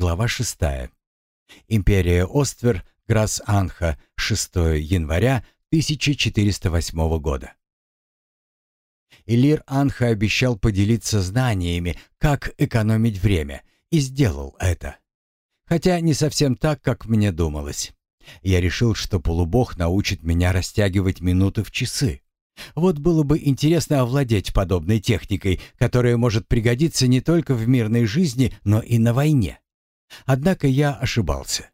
глава 6. Империя Оствер, Грас-Анха, 6 января 1408 года. Илир Анха обещал поделиться знаниями, как экономить время, и сделал это. Хотя не совсем так, как мне думалось. Я решил, что полубог научит меня растягивать минуты в часы. Вот было бы интересно овладеть подобной техникой, которая может пригодиться не только в мирной жизни, но и на войне. Однако я ошибался.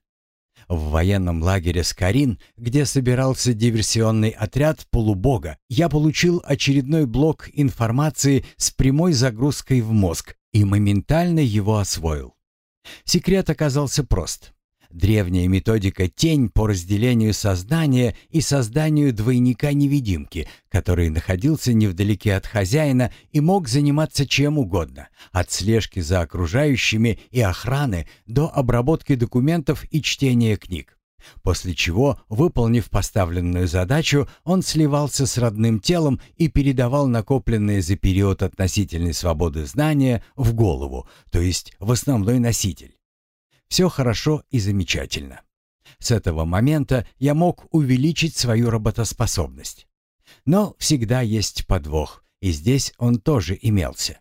В военном лагере Скарин, где собирался диверсионный отряд полубога, я получил очередной блок информации с прямой загрузкой в мозг и моментально его освоил. Секрет оказался прост. Древняя методика «Тень» по разделению сознания и созданию двойника-невидимки, который находился невдалеке от хозяина и мог заниматься чем угодно, от слежки за окружающими и охраны до обработки документов и чтения книг. После чего, выполнив поставленную задачу, он сливался с родным телом и передавал накопленные за период относительной свободы знания в голову, то есть в основной носитель. Все хорошо и замечательно. С этого момента я мог увеличить свою работоспособность. Но всегда есть подвох, и здесь он тоже имелся.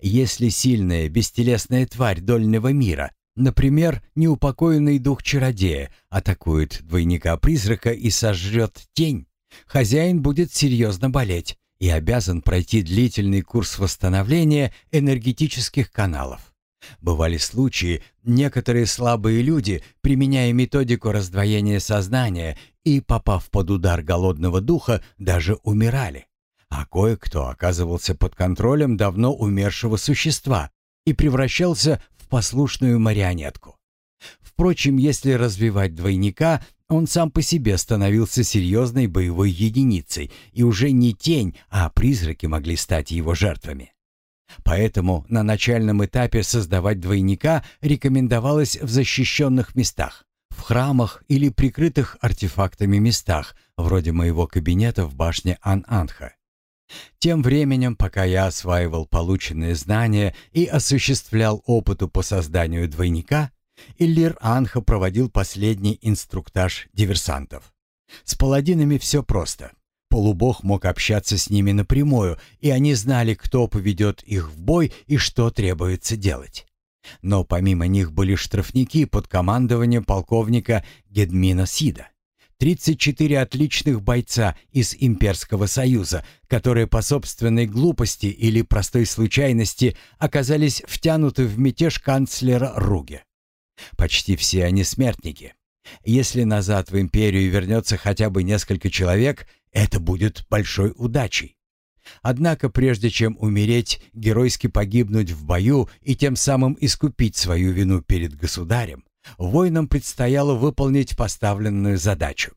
Если сильная бестелесная тварь дольного мира, например, неупокоенный дух чародея, атакует двойника-призрака и сожрет тень, хозяин будет серьезно болеть и обязан пройти длительный курс восстановления энергетических каналов. Бывали случаи, некоторые слабые люди, применяя методику раздвоения сознания и, попав под удар голодного духа, даже умирали. А кое-кто оказывался под контролем давно умершего существа и превращался в послушную марионетку. Впрочем, если развивать двойника, он сам по себе становился серьезной боевой единицей, и уже не тень, а призраки могли стать его жертвами. Поэтому на начальном этапе создавать двойника рекомендовалось в защищенных местах, в храмах или прикрытых артефактами местах, вроде моего кабинета в башне Ан-Анха. Тем временем, пока я осваивал полученные знания и осуществлял опыту по созданию двойника, Иллир Анха проводил последний инструктаж диверсантов. С паладинами все просто. Полубог мог общаться с ними напрямую, и они знали, кто поведет их в бой и что требуется делать. Но помимо них были штрафники под командованием полковника Гедмина Сида. 34 отличных бойца из Имперского Союза, которые по собственной глупости или простой случайности оказались втянуты в мятеж канцлера Руге. Почти все они смертники. Если назад в империю вернется хотя бы несколько человек, это будет большой удачей. Однако прежде чем умереть, геройски погибнуть в бою и тем самым искупить свою вину перед государем, воинам предстояло выполнить поставленную задачу.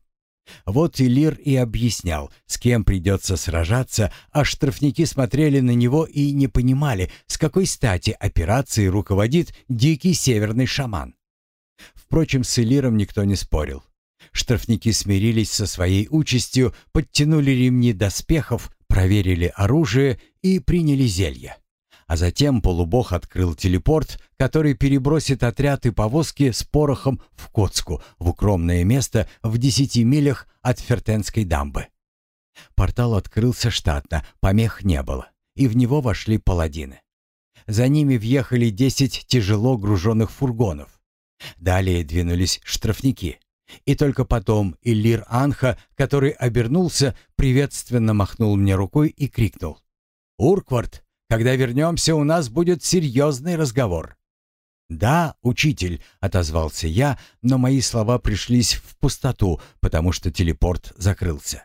Вот и Лир и объяснял, с кем придется сражаться, а штрафники смотрели на него и не понимали, с какой стати операцией руководит дикий северный шаман. Впрочем, с Элиром никто не спорил. Штрафники смирились со своей участью, подтянули ремни доспехов, проверили оружие и приняли зелье. А затем полубог открыл телепорт, который перебросит отряд и повозки с порохом в Коцку, в укромное место в десяти милях от Фертенской дамбы. Портал открылся штатно, помех не было, и в него вошли паладины. За ними въехали десять тяжело груженных фургонов. Далее двинулись штрафники. И только потом Иллир Анха, который обернулся, приветственно махнул мне рукой и крикнул. «Урквард, когда вернемся, у нас будет серьезный разговор». «Да, учитель», — отозвался я, но мои слова пришлись в пустоту, потому что телепорт закрылся.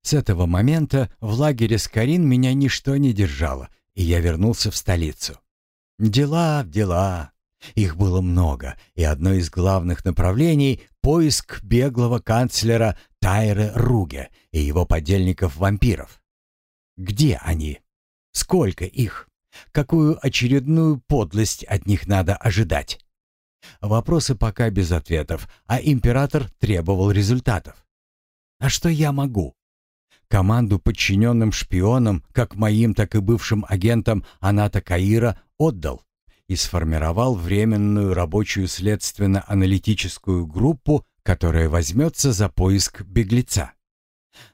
С этого момента в лагере Скорин меня ничто не держало, и я вернулся в столицу. Дела, дела. Их было много, и одно из главных направлений — поиск беглого канцлера Тайре Руге и его подельников-вампиров. Где они? Сколько их? Какую очередную подлость от них надо ожидать? Вопросы пока без ответов, а император требовал результатов. А что я могу? Команду подчиненным шпионам, как моим, так и бывшим агентам Аната Каира, отдал. И сформировал временную рабочую следственно-аналитическую группу, которая возьмется за поиск беглеца.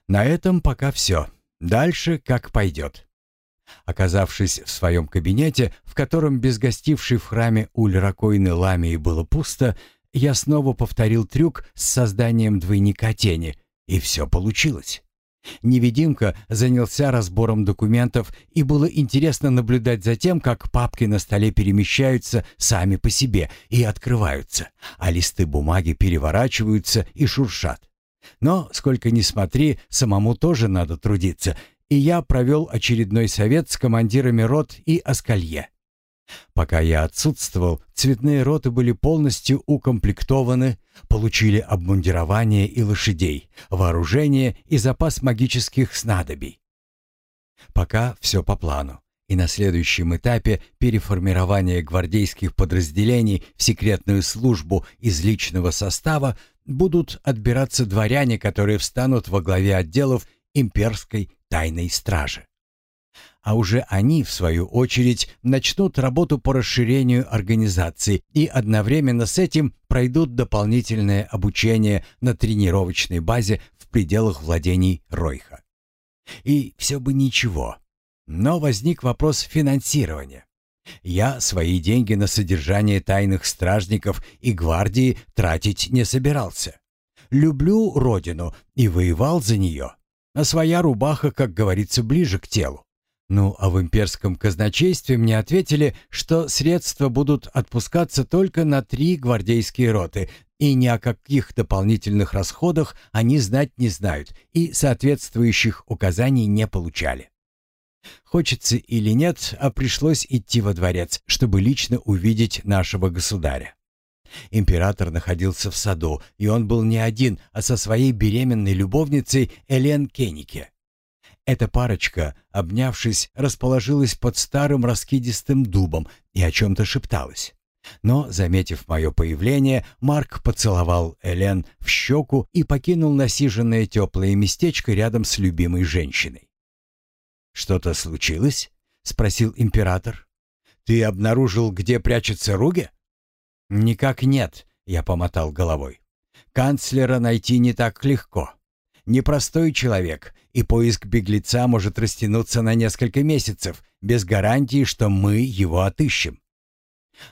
На этом пока все. Дальше как пойдет. Оказавшись в своем кабинете, в котором без гостившей в храме Уль-Ракойны Ламии было пусто, я снова повторил трюк с созданием двойника тени, и все получилось. Невидимка занялся разбором документов, и было интересно наблюдать за тем, как папки на столе перемещаются сами по себе и открываются, а листы бумаги переворачиваются и шуршат. Но, сколько ни смотри, самому тоже надо трудиться, и я провел очередной совет с командирами рот и Аскалье. Пока я отсутствовал, цветные роты были полностью укомплектованы, получили обмундирование и лошадей, вооружение и запас магических снадобий. Пока все по плану. И на следующем этапе переформирования гвардейских подразделений в секретную службу из личного состава будут отбираться дворяне, которые встанут во главе отделов имперской тайной стражи а уже они, в свою очередь, начнут работу по расширению организации и одновременно с этим пройдут дополнительное обучение на тренировочной базе в пределах владений Ройха. И все бы ничего. Но возник вопрос финансирования. Я свои деньги на содержание тайных стражников и гвардии тратить не собирался. Люблю родину и воевал за нее. А своя рубаха, как говорится, ближе к телу. Ну, а в имперском казначействе мне ответили, что средства будут отпускаться только на три гвардейские роты, и ни о каких дополнительных расходах они знать не знают и соответствующих указаний не получали. Хочется или нет, а пришлось идти во дворец, чтобы лично увидеть нашего государя. Император находился в саду, и он был не один, а со своей беременной любовницей Элен Кеннике. Эта парочка, обнявшись, расположилась под старым раскидистым дубом и о чем-то шепталась. Но, заметив мое появление, Марк поцеловал Элен в щеку и покинул насиженное теплое местечко рядом с любимой женщиной. «Что-то случилось?» — спросил император. «Ты обнаружил, где прячется Руге?» «Никак нет», — я помотал головой. «Канцлера найти не так легко непростой человек, и поиск беглеца может растянуться на несколько месяцев, без гарантии, что мы его отыщем.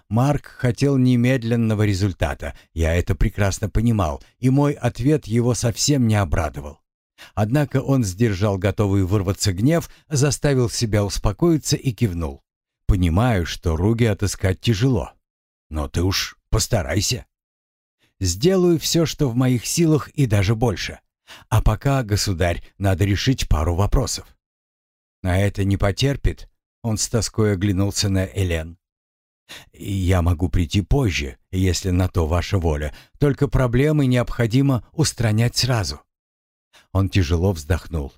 Марк хотел немедленного результата, я это прекрасно понимал, и мой ответ его совсем не обрадовал. Однако он сдержал готовый вырваться гнев, заставил себя успокоиться и кивнул. «Понимаю, что Руги отыскать тяжело, но ты уж постарайся. Сделаю все, что в моих силах и даже больше. А пока, государь, надо решить пару вопросов. А это не потерпит, он с тоской оглянулся на Элен. «Я могу прийти позже, если на то ваша воля. Только проблемы необходимо устранять сразу». Он тяжело вздохнул.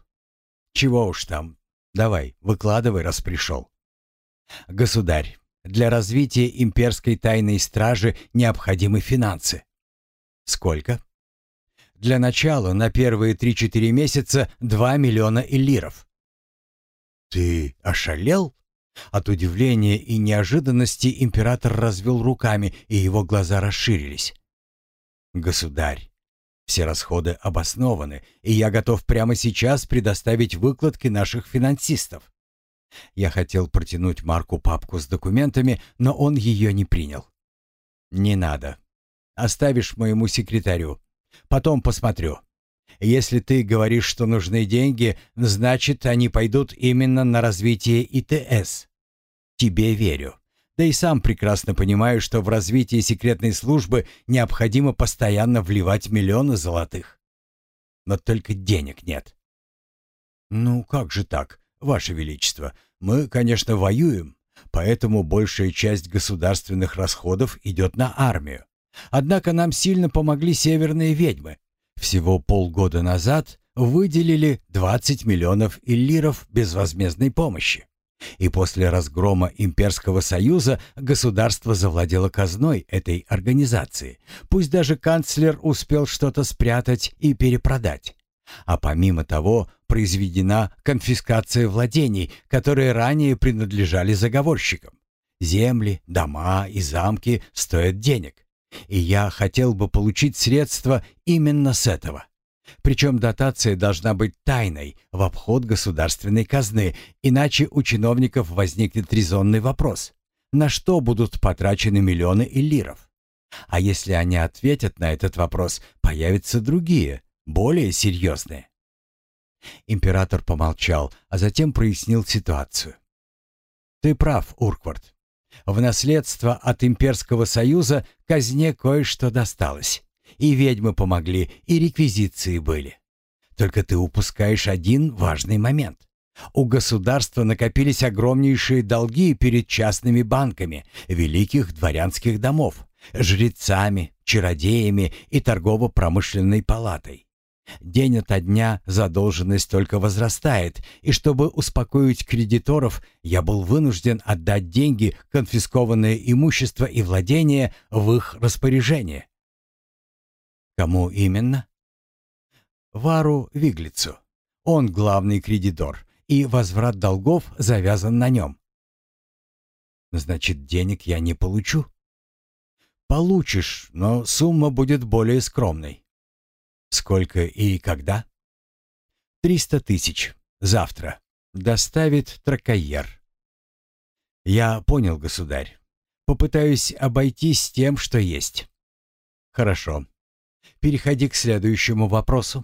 «Чего уж там. Давай, выкладывай, раз пришел». «Государь, для развития имперской тайной стражи необходимы финансы». «Сколько?» Для начала на первые 3-4 месяца 2 миллиона эллиров. «Ты ошалел?» От удивления и неожиданности император развел руками, и его глаза расширились. «Государь, все расходы обоснованы, и я готов прямо сейчас предоставить выкладки наших финансистов». Я хотел протянуть Марку папку с документами, но он ее не принял. «Не надо. Оставишь моему секретарю. Потом посмотрю. Если ты говоришь, что нужны деньги, значит, они пойдут именно на развитие ИТС. Тебе верю. Да и сам прекрасно понимаю, что в развитие секретной службы необходимо постоянно вливать миллионы золотых. Но только денег нет. Ну, как же так, Ваше Величество? Мы, конечно, воюем, поэтому большая часть государственных расходов идет на армию. Однако нам сильно помогли северные ведьмы. Всего полгода назад выделили 20 миллионов иллиров безвозмездной помощи. И после разгрома Имперского Союза государство завладело казной этой организации. Пусть даже канцлер успел что-то спрятать и перепродать. А помимо того, произведена конфискация владений, которые ранее принадлежали заговорщикам. Земли, дома и замки стоят денег. И я хотел бы получить средства именно с этого. Причем дотация должна быть тайной, в обход государственной казны, иначе у чиновников возникнет резонный вопрос. На что будут потрачены миллионы эллиров? А если они ответят на этот вопрос, появятся другие, более серьезные. Император помолчал, а затем прояснил ситуацию. «Ты прав, Урквард. В наследство от Имперского Союза казне кое-что досталось. И ведьмы помогли, и реквизиции были. Только ты упускаешь один важный момент. У государства накопились огромнейшие долги перед частными банками великих дворянских домов, жрецами, чародеями и торгово-промышленной палатой. День ото дня задолженность только возрастает, и чтобы успокоить кредиторов, я был вынужден отдать деньги, конфискованное имущество и владения в их распоряжение. Кому именно? Вару Виглицу. Он главный кредитор, и возврат долгов завязан на нем. Значит, денег я не получу? Получишь, но сумма будет более скромной. Сколько и когда? Триста тысяч. Завтра. Доставит тракайер. Я понял, государь. Попытаюсь обойтись тем, что есть. Хорошо. Переходи к следующему вопросу.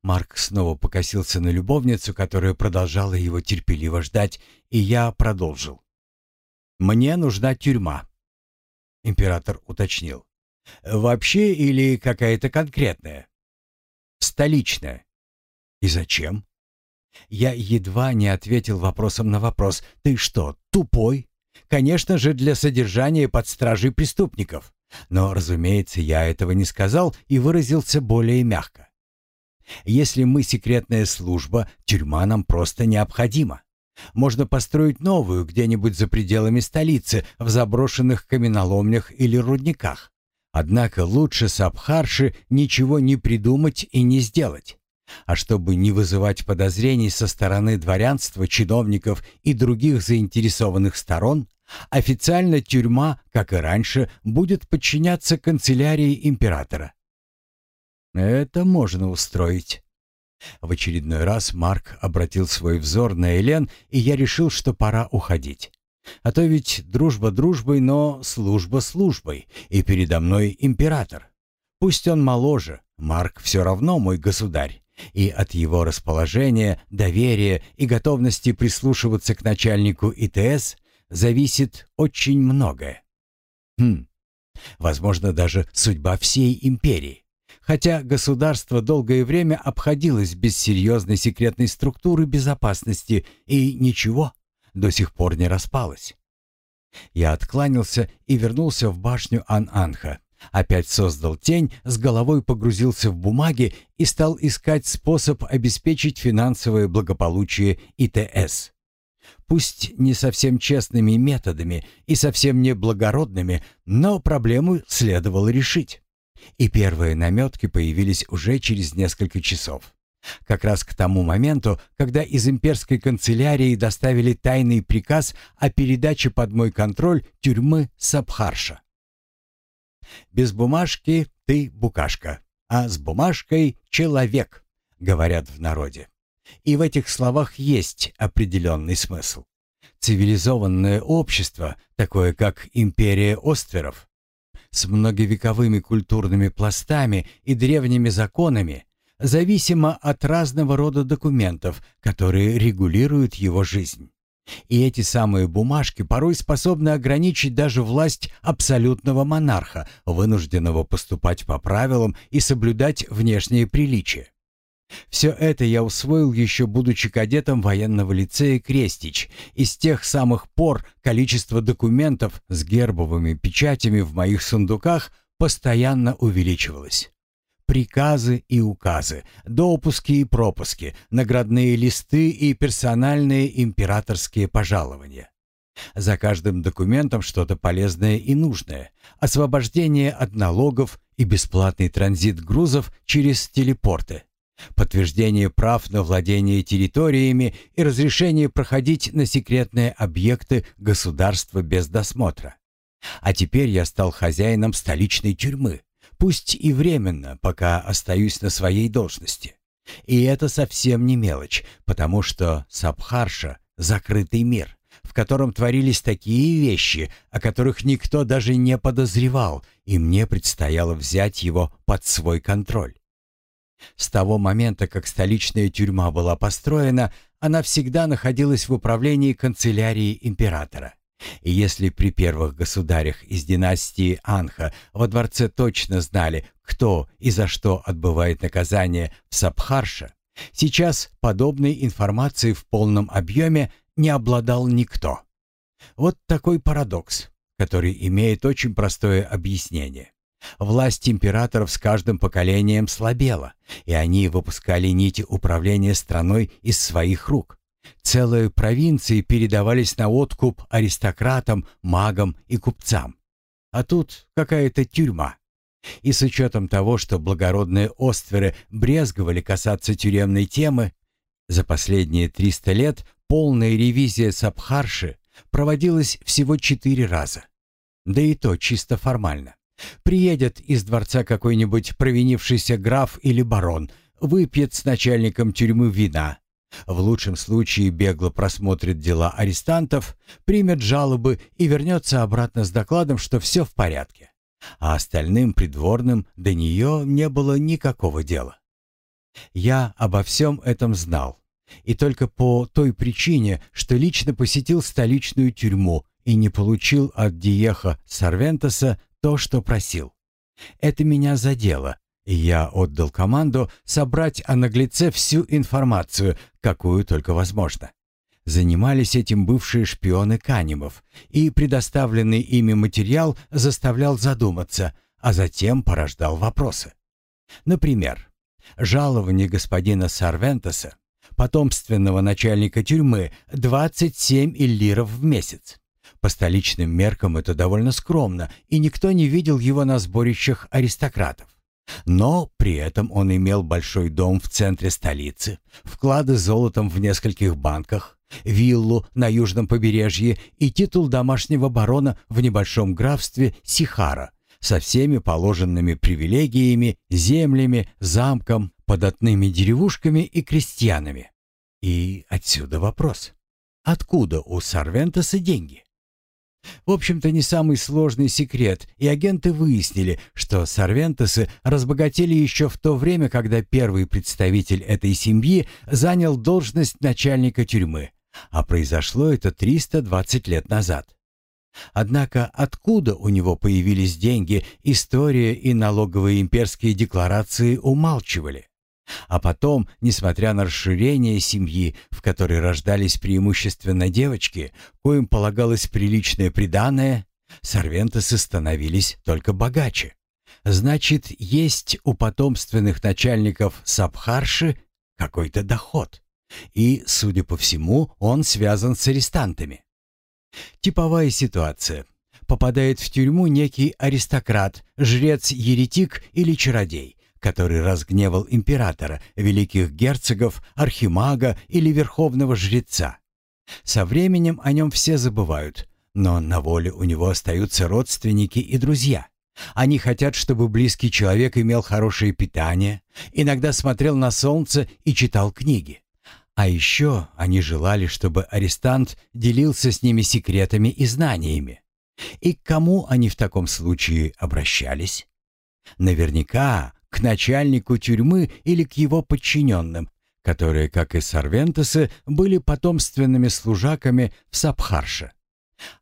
Марк снова покосился на любовницу, которая продолжала его терпеливо ждать, и я продолжил. «Мне нужна тюрьма», — император уточнил. «Вообще или какая-то конкретная?» «Столичная». «И зачем?» Я едва не ответил вопросом на вопрос. «Ты что, тупой?» «Конечно же, для содержания под стражей преступников. Но, разумеется, я этого не сказал и выразился более мягко. Если мы секретная служба, тюрьма нам просто необходима. Можно построить новую где-нибудь за пределами столицы, в заброшенных каменоломнях или рудниках. Однако лучше с Абхарши ничего не придумать и не сделать. А чтобы не вызывать подозрений со стороны дворянства, чиновников и других заинтересованных сторон, Официально тюрьма, как и раньше, будет подчиняться канцелярии императора. Это можно устроить. В очередной раз Марк обратил свой взор на Элен, и я решил, что пора уходить. А то ведь дружба дружбой, но служба службой, и передо мной император. Пусть он моложе, Марк все равно мой государь, и от его расположения, доверия и готовности прислушиваться к начальнику ИТС зависит очень многое. Хм, возможно, даже судьба всей империи. Хотя государство долгое время обходилось без серьезной секретной структуры безопасности и ничего, до сих пор не распалось. Я откланялся и вернулся в башню Ан-Анха. Опять создал тень, с головой погрузился в бумаги и стал искать способ обеспечить финансовое благополучие ИТС пусть не совсем честными методами и совсем не благородными, но проблему следовало решить. И первые наметки появились уже через несколько часов. Как раз к тому моменту, когда из имперской канцелярии доставили тайный приказ о передаче под мой контроль тюрьмы Сабхарша. «Без бумажки ты букашка, а с бумажкой — человек», — говорят в народе. И в этих словах есть определенный смысл. Цивилизованное общество, такое как империя Остверов, с многовековыми культурными пластами и древними законами, зависимо от разного рода документов, которые регулируют его жизнь. И эти самые бумажки порой способны ограничить даже власть абсолютного монарха, вынужденного поступать по правилам и соблюдать внешние приличия. Все это я усвоил еще будучи кадетом военного лицея «Крестич», и с тех самых пор количество документов с гербовыми печатями в моих сундуках постоянно увеличивалось. Приказы и указы, допуски и пропуски, наградные листы и персональные императорские пожалования. За каждым документом что-то полезное и нужное. Освобождение от налогов и бесплатный транзит грузов через телепорты подтверждение прав на владение территориями и разрешение проходить на секретные объекты государства без досмотра. А теперь я стал хозяином столичной тюрьмы, пусть и временно, пока остаюсь на своей должности. И это совсем не мелочь, потому что Сабхарша — закрытый мир, в котором творились такие вещи, о которых никто даже не подозревал, и мне предстояло взять его под свой контроль. С того момента, как столичная тюрьма была построена, она всегда находилась в управлении канцелярии императора. И если при первых государях из династии Анха во дворце точно знали, кто и за что отбывает наказание в Сабхарше, сейчас подобной информации в полном объеме не обладал никто. Вот такой парадокс, который имеет очень простое объяснение. Власть императоров с каждым поколением слабела, и они выпускали нити управления страной из своих рук. Целые провинции передавались на откуп аристократам, магам и купцам. А тут какая-то тюрьма. И с учетом того, что благородные остверы брезговали касаться тюремной темы, за последние 300 лет полная ревизия Сабхарши проводилась всего четыре раза. Да и то чисто формально. Приедет из дворца какой-нибудь провинившийся граф или барон, выпьет с начальником тюрьмы вина, в лучшем случае бегло просмотрит дела арестантов, примет жалобы и вернется обратно с докладом, что все в порядке. А остальным придворным до нее не было никакого дела. Я обо всем этом знал. И только по той причине, что лично посетил столичную тюрьму и не получил от Диеха Сарвентеса то, что просил. Это меня задело, я отдал команду собрать о наглеце всю информацию, какую только возможно. Занимались этим бывшие шпионы Канимов, и предоставленный ими материал заставлял задуматься, а затем порождал вопросы. Например, жалование господина Сарвентеса, потомственного начальника тюрьмы, 27 иллиров в месяц. По столичным меркам это довольно скромно, и никто не видел его на сборищах аристократов. Но при этом он имел большой дом в центре столицы, вклады золотом в нескольких банках, виллу на южном побережье и титул домашнего барона в небольшом графстве Сихара со всеми положенными привилегиями, землями, замком, податными деревушками и крестьянами. И отсюда вопрос. Откуда у Сарвентеса деньги? В общем-то, не самый сложный секрет, и агенты выяснили, что сорвентесы разбогатели еще в то время, когда первый представитель этой семьи занял должность начальника тюрьмы, а произошло это 320 лет назад. Однако откуда у него появились деньги, история и налоговые имперские декларации умалчивали. А потом, несмотря на расширение семьи, в которой рождались преимущественно девочки, коим полагалось приличное приданое, сорвентесы становились только богаче. Значит, есть у потомственных начальников Сабхарши какой-то доход. И, судя по всему, он связан с арестантами. Типовая ситуация. Попадает в тюрьму некий аристократ, жрец-еретик или чародей, который разгневал императора, великих герцогов, архимага или верховного жреца. Со временем о нем все забывают, но на воле у него остаются родственники и друзья. Они хотят, чтобы близкий человек имел хорошее питание, иногда смотрел на солнце и читал книги. А еще они желали, чтобы арестант делился с ними секретами и знаниями. И к кому они в таком случае обращались? Наверняка к начальнику тюрьмы или к его подчиненным, которые, как и Сарвентесы, были потомственными служаками в Сабхарше.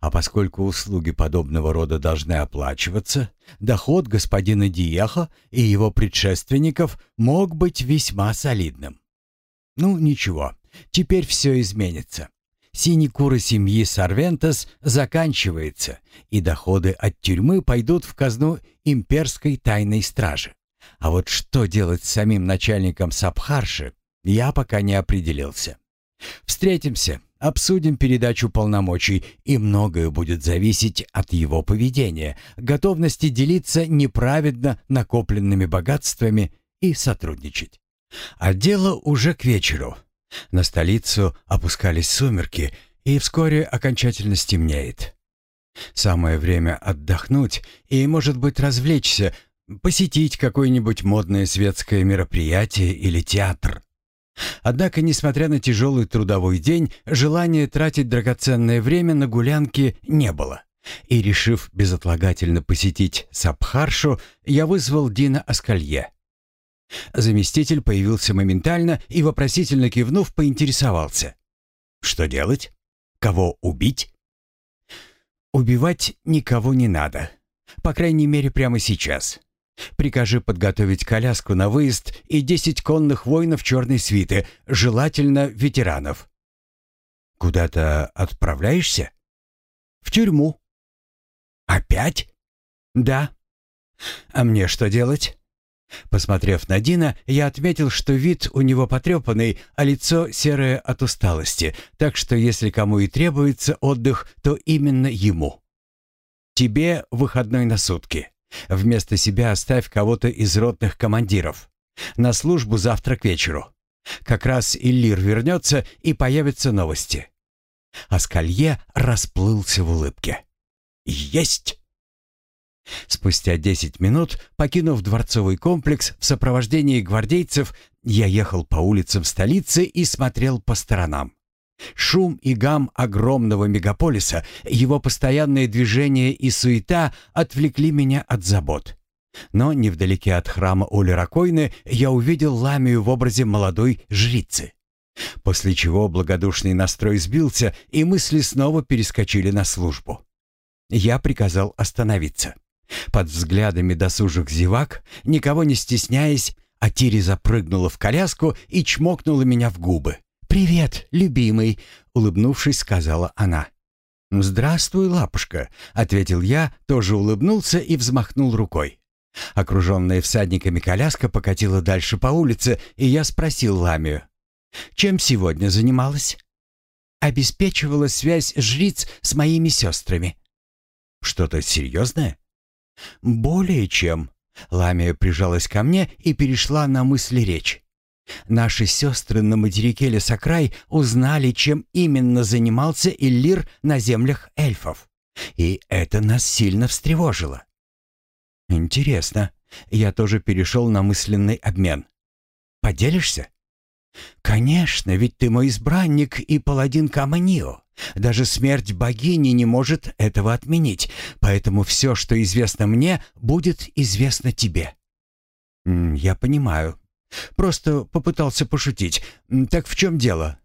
А поскольку услуги подобного рода должны оплачиваться, доход господина Диеха и его предшественников мог быть весьма солидным. Ну, ничего, теперь все изменится. Синекуры семьи Сарвентес заканчивается, и доходы от тюрьмы пойдут в казну имперской тайной стражи. А вот что делать с самим начальником Сабхарши, я пока не определился. Встретимся, обсудим передачу полномочий, и многое будет зависеть от его поведения, готовности делиться неправедно накопленными богатствами и сотрудничать. А дело уже к вечеру. На столицу опускались сумерки, и вскоре окончательно стемнеет. Самое время отдохнуть и, может быть, развлечься, посетить какое-нибудь модное светское мероприятие или театр. Однако, несмотря на тяжелый трудовой день, желания тратить драгоценное время на гулянки не было. И, решив безотлагательно посетить Сабхаршу, я вызвал Дина Аскалье. Заместитель появился моментально и, вопросительно кивнув, поинтересовался. «Что делать? Кого убить?» «Убивать никого не надо. По крайней мере, прямо сейчас. Прикажи подготовить коляску на выезд и десять конных воинов черной свиты, желательно ветеранов». «Куда-то отправляешься?» «В тюрьму». «Опять?» «Да». «А мне что делать?» Посмотрев на Дина, я отметил, что вид у него потрепанный, а лицо серое от усталости, так что если кому и требуется отдых, то именно ему. «Тебе выходной на сутки. Вместо себя оставь кого-то из ротных командиров. На службу завтра к вечеру. Как раз Иллир вернется и появятся новости». Аскалье расплылся в улыбке. «Есть!» Спустя десять минут, покинув дворцовый комплекс в сопровождении гвардейцев, я ехал по улицам столицы и смотрел по сторонам. Шум и гам огромного мегаполиса, его постоянное движение и суета отвлекли меня от забот. Но невдалеке от храма Улеракойны я увидел ламию в образе молодой жрицы. После чего благодушный настрой сбился, и мысли снова перескочили на службу. Я приказал остановиться. Под взглядами досужих зевак, никого не стесняясь, Атири запрыгнула в коляску и чмокнула меня в губы. «Привет, любимый», — улыбнувшись, сказала она. «Здравствуй, лапушка», — ответил я, тоже улыбнулся и взмахнул рукой. Окруженная всадниками коляска покатила дальше по улице, и я спросил Ламию. «Чем сегодня занималась?» «Обеспечивала связь жриц с моими сестрами». «Что-то серьезное?» «Более чем». Ламия прижалась ко мне и перешла на мысли речь. Наши сестры на материке Лесокрай узнали, чем именно занимался Иллир на землях эльфов. И это нас сильно встревожило. Интересно. Я тоже перешел на мысленный обмен. Поделишься? Конечно, ведь ты мой избранник и паладин Каманио. Даже смерть богини не может этого отменить, поэтому все, что известно мне, будет известно тебе». «Я понимаю. Просто попытался пошутить. Так в чем дело?»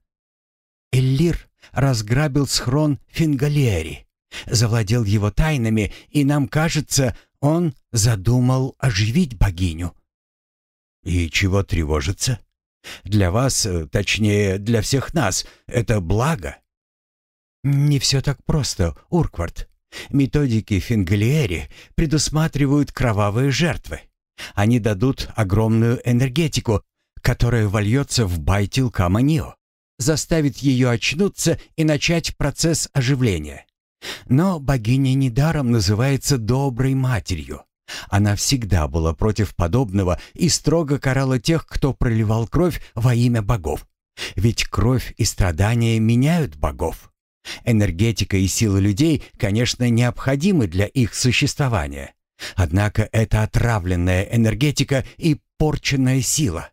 Эллир разграбил схрон Фингалиери, завладел его тайнами, и нам кажется, он задумал оживить богиню. «И чего тревожиться? Для вас, э, точнее, для всех нас, это благо». «Не все так просто, Урквард. Методики Фингалиери предусматривают кровавые жертвы. Они дадут огромную энергетику, которая вольется в Байтил Каманио, заставит ее очнуться и начать процесс оживления. Но богиня недаром называется доброй матерью. Она всегда была против подобного и строго карала тех, кто проливал кровь во имя богов. Ведь кровь и страдания меняют богов. Энергетика и сила людей, конечно, необходимы для их существования. Однако это отравленная энергетика и порченная сила.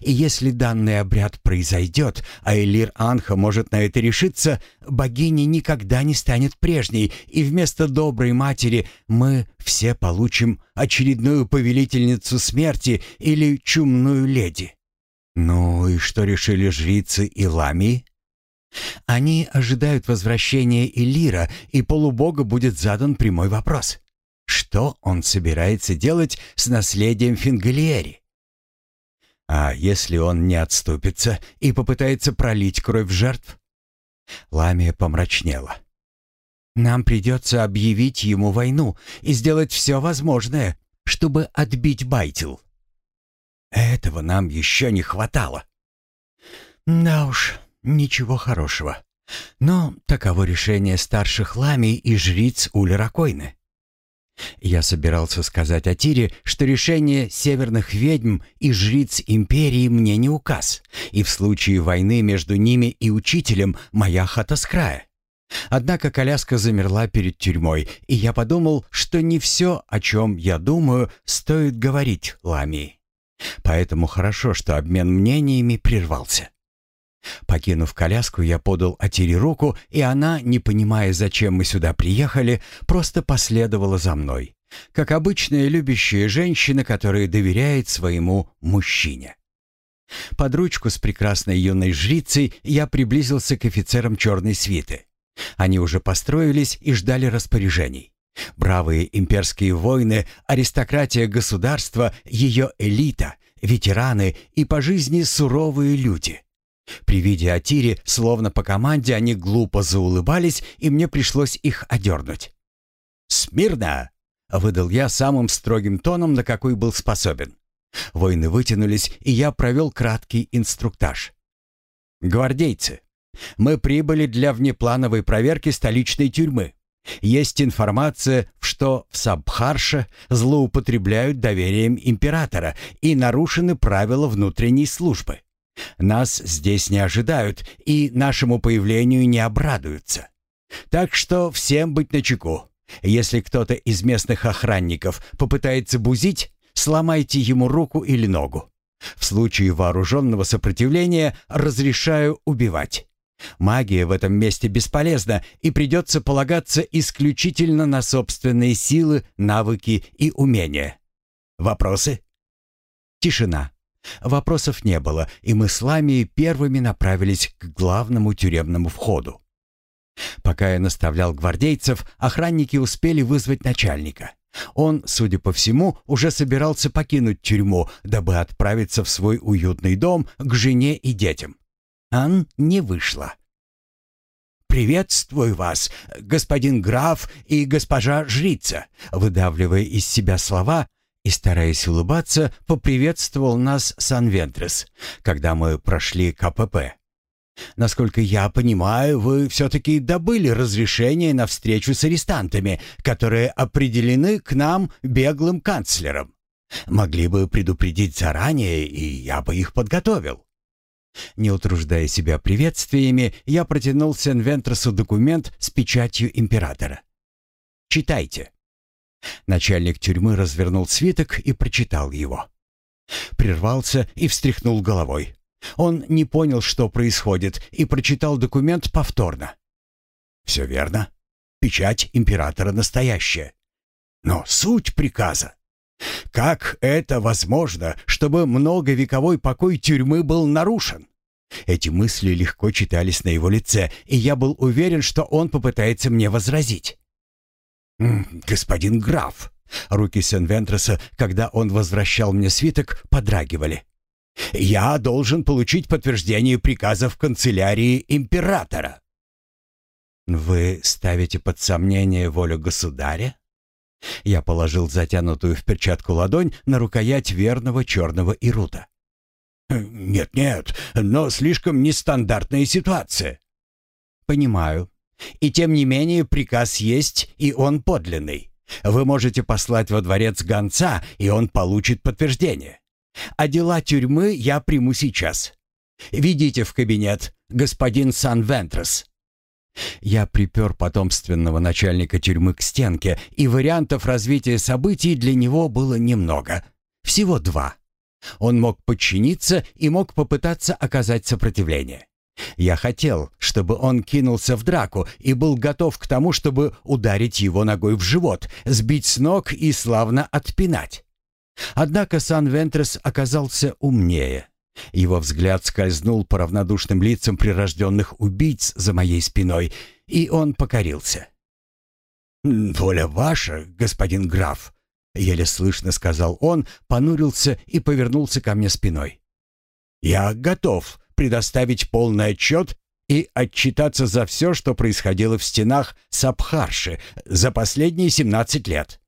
И если данный обряд произойдет, а Элир Анха может на это решиться, богиня никогда не станет прежней, и вместо доброй матери мы все получим очередную повелительницу смерти или чумную леди. Ну и что решили жрицы и ламии? Они ожидают возвращения Элира, и полубога будет задан прямой вопрос. Что он собирается делать с наследием Фингалиери? А если он не отступится и попытается пролить кровь жертв? Ламия помрачнела. Нам придется объявить ему войну и сделать все возможное, чтобы отбить Байтил. Этого нам еще не хватало. Да уж, Ничего хорошего. Но таково решение старших ламий и жриц Улеракойны. Я собирался сказать Атире, что решение северных ведьм и жриц империи мне не указ, и в случае войны между ними и учителем моя хата с края. Однако коляска замерла перед тюрьмой, и я подумал, что не все, о чем я думаю, стоит говорить Ламии. Поэтому хорошо, что обмен мнениями прервался. Покинув коляску, я подал Атире руку, и она, не понимая, зачем мы сюда приехали, просто последовала за мной, как обычная любящая женщина, которая доверяет своему мужчине. Под ручку с прекрасной юной жрицей я приблизился к офицерам черной свиты. Они уже построились и ждали распоряжений. Бравые имперские воины, аристократия государства, ее элита, ветераны и по жизни суровые люди. При виде Атири, словно по команде, они глупо заулыбались, и мне пришлось их одернуть. «Смирно!» — выдал я самым строгим тоном, на какой был способен. Воины вытянулись, и я провел краткий инструктаж. «Гвардейцы, мы прибыли для внеплановой проверки столичной тюрьмы. Есть информация, что в Сабхарше злоупотребляют доверием императора и нарушены правила внутренней службы. Нас здесь не ожидают и нашему появлению не обрадуются. Так что всем быть начеку. Если кто-то из местных охранников попытается бузить, сломайте ему руку или ногу. В случае вооруженного сопротивления разрешаю убивать. Магия в этом месте бесполезна, и придется полагаться исключительно на собственные силы, навыки и умения. Вопросы? Тишина. Вопросов не было, и мы с Ламией первыми направились к главному тюремному входу. Пока я наставлял гвардейцев, охранники успели вызвать начальника. Он, судя по всему, уже собирался покинуть тюрьму, дабы отправиться в свой уютный дом к жене и детям. Ан не вышла. «Приветствую вас, господин граф и госпожа жрица», выдавливая из себя слова, и, стараясь улыбаться, поприветствовал нас Сан-Вентрес, когда мы прошли КПП. «Насколько я понимаю, вы все-таки добыли разрешение на встречу с арестантами, которые определены к нам беглым канцлером. Могли бы предупредить заранее, и я бы их подготовил». Не утруждая себя приветствиями, я протянул Сен-Вентресу документ с печатью императора. «Читайте». Начальник тюрьмы развернул свиток и прочитал его. Прервался и встряхнул головой. Он не понял, что происходит, и прочитал документ повторно. «Все верно. Печать императора настоящая. Но суть приказа. Как это возможно, чтобы многовековой покой тюрьмы был нарушен?» Эти мысли легко читались на его лице, и я был уверен, что он попытается мне возразить. «Господин граф!» Руки Сен-Вентреса, когда он возвращал мне свиток, подрагивали. «Я должен получить подтверждение приказа в канцелярии императора». «Вы ставите под сомнение волю государя?» Я положил затянутую в перчатку ладонь на рукоять верного черного Ирута. «Нет-нет, но слишком нестандартная ситуация». «Понимаю. И тем не менее приказ есть, и он подлинный. Вы можете послать во дворец гонца, и он получит подтверждение. А дела тюрьмы я приму сейчас. Ведите в кабинет, господин Сан-Вентрес». Я припер потомственного начальника тюрьмы к стенке, и вариантов развития событий для него было немного. Всего два. Он мог подчиниться и мог попытаться оказать сопротивление. Я хотел, чтобы он кинулся в драку и был готов к тому, чтобы ударить его ногой в живот, сбить с ног и славно отпинать. Однако Сан-Вентрес оказался умнее. Его взгляд скользнул по равнодушным лицам прирожденных убийц за моей спиной, и он покорился. «Воля ваша, господин граф», — еле слышно сказал он, понурился и повернулся ко мне спиной. «Я готов предоставить полный отчет и отчитаться за все, что происходило в стенах Сабхарши за последние 17 лет.